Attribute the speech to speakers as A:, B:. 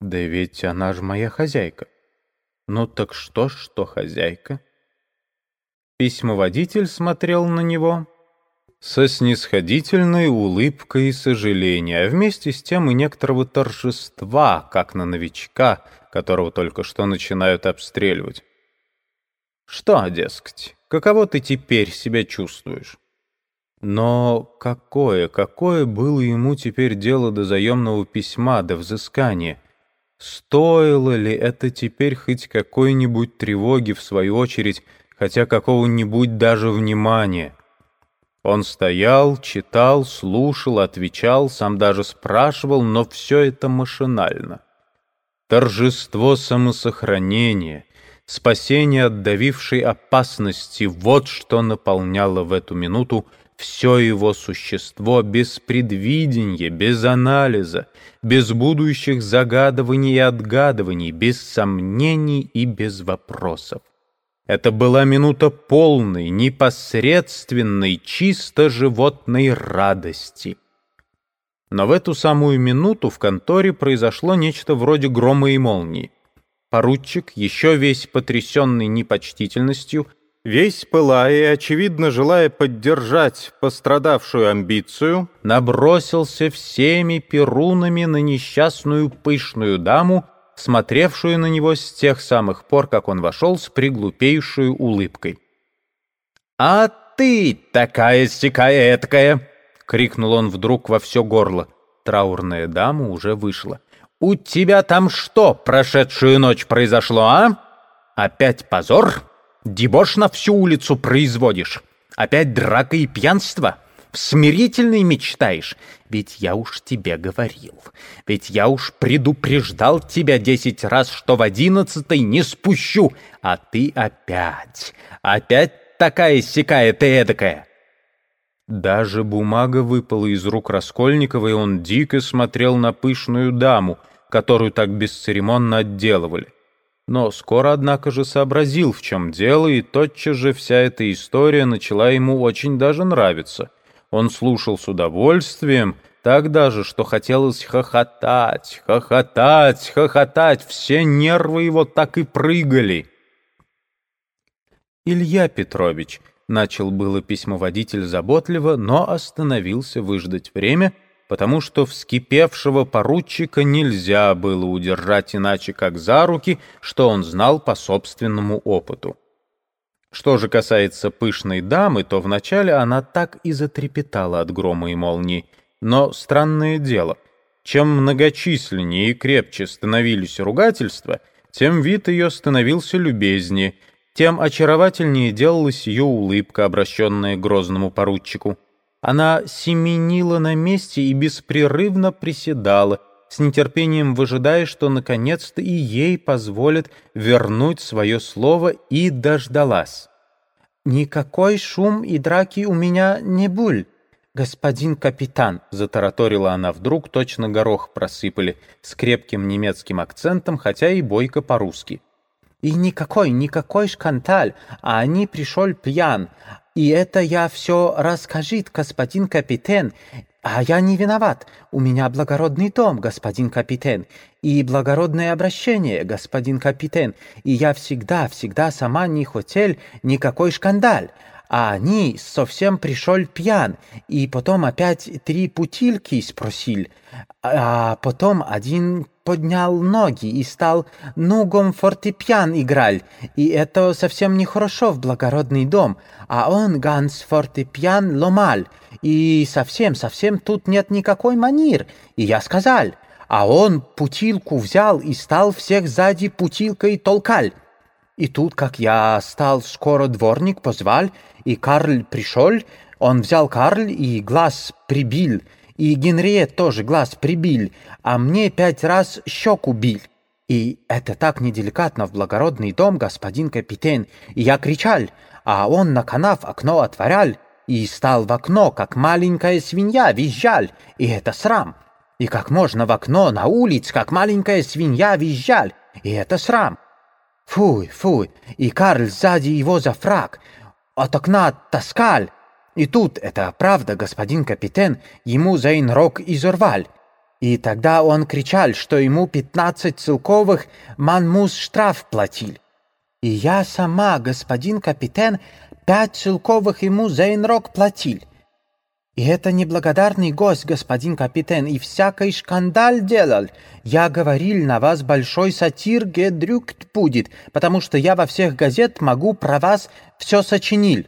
A: Да ведь она же моя хозяйка. Ну так что ж, что хозяйка? Письмоводитель смотрел на него со снисходительной улыбкой и сожаления, а вместе с тем и некоторого торжества, как на новичка, которого только что начинают обстреливать. «Что, дескать, каково ты теперь себя чувствуешь?» Но какое, какое было ему теперь дело до заемного письма, до взыскания? Стоило ли это теперь хоть какой-нибудь тревоги, в свою очередь, хотя какого-нибудь даже внимания? Он стоял, читал, слушал, отвечал, сам даже спрашивал, но все это машинально. Торжество самосохранения, спасение от давившей опасности — вот что наполняло в эту минуту все его существо без предвидения, без анализа, без будущих загадываний и отгадываний, без сомнений и без вопросов. Это была минута полной, непосредственной, чисто животной радости. Но в эту самую минуту в конторе произошло нечто вроде грома и молнии. Поручик, еще весь потрясенный непочтительностью, Весь пылая и, очевидно, желая поддержать пострадавшую амбицию, набросился всеми перунами на несчастную пышную даму, смотревшую на него с тех самых пор, как он вошел с приглупейшей улыбкой. «А ты такая-сякая эткая!» — крикнул он вдруг во все горло. Траурная дама уже вышла. «У тебя там что прошедшую ночь произошло, а? Опять позор?» Дебош на всю улицу производишь. Опять драка и пьянство. В смирительной мечтаешь. Ведь я уж тебе говорил. Ведь я уж предупреждал тебя десять раз, что в одиннадцатый не спущу. А ты опять, опять такая сякая ты эдакая. Даже бумага выпала из рук Раскольникова, и он дико смотрел на пышную даму, которую так бесцеремонно отделывали но скоро, однако же, сообразил, в чем дело, и тотчас же вся эта история начала ему очень даже нравиться. Он слушал с удовольствием, так даже, что хотелось хохотать, хохотать, хохотать, все нервы его так и прыгали. «Илья Петрович», — начал было письмоводитель заботливо, но остановился выждать время — потому что вскипевшего поручика нельзя было удержать иначе как за руки, что он знал по собственному опыту. Что же касается пышной дамы, то вначале она так и затрепетала от грома и молнии. Но странное дело, чем многочисленнее и крепче становились ругательства, тем вид ее становился любезнее, тем очаровательнее делалась ее улыбка, обращенная к грозному поручику. Она семенила на месте и беспрерывно приседала, с нетерпением выжидая, что наконец-то и ей позволят вернуть свое слово, и дождалась. «Никакой шум и драки у меня не буль, господин капитан», — затараторила она вдруг, точно горох просыпали, с крепким немецким акцентом, хотя и бойко по-русски. «И никакой, никакой шканталь, а они пришел пьян, и это я все расскажит, господин капитан, а я не виноват. У меня благородный дом, господин капитан, и благородное обращение, господин капитан, и я всегда, всегда сама не хотел никакой шкандаль. А они совсем пришел пьян, и потом опять три путильки спросил, а потом один поднял ноги и стал нугом фортепиан играть, и это совсем нехорошо в благородный дом, а он ганс фортепиан ломал, и совсем-совсем тут нет никакой манир, и я сказал, а он путилку взял и стал всех сзади путилкой толкаль. И тут, как я стал скоро дворник позвал, и Карль пришел, он взял Карль и глаз прибил, и Генриет тоже глаз прибил, а мне пять раз щеку бил. И это так неделикатно в благородный дом, господин капитан. И я кричал, а он на канав окно отворял, и стал в окно, как маленькая свинья, визжал, и это срам. И как можно в окно на улице, как маленькая свинья, визжал, и это срам. Фуй, фуй, и Карл сзади его за фраг, от окна таскал, и тут, это правда, господин капитан, ему за инрок изорвал.
B: И тогда он кричал, что ему пятнадцать целковых манмус штраф платил. И я сама, господин капитан, пять целковых ему за инрок платил. И это неблагодарный гость, господин капитан, и всякий шкандаль делал. Я говорил, на вас большой сатир гедрюкт будет, потому что я во всех газет могу про вас все сочинил.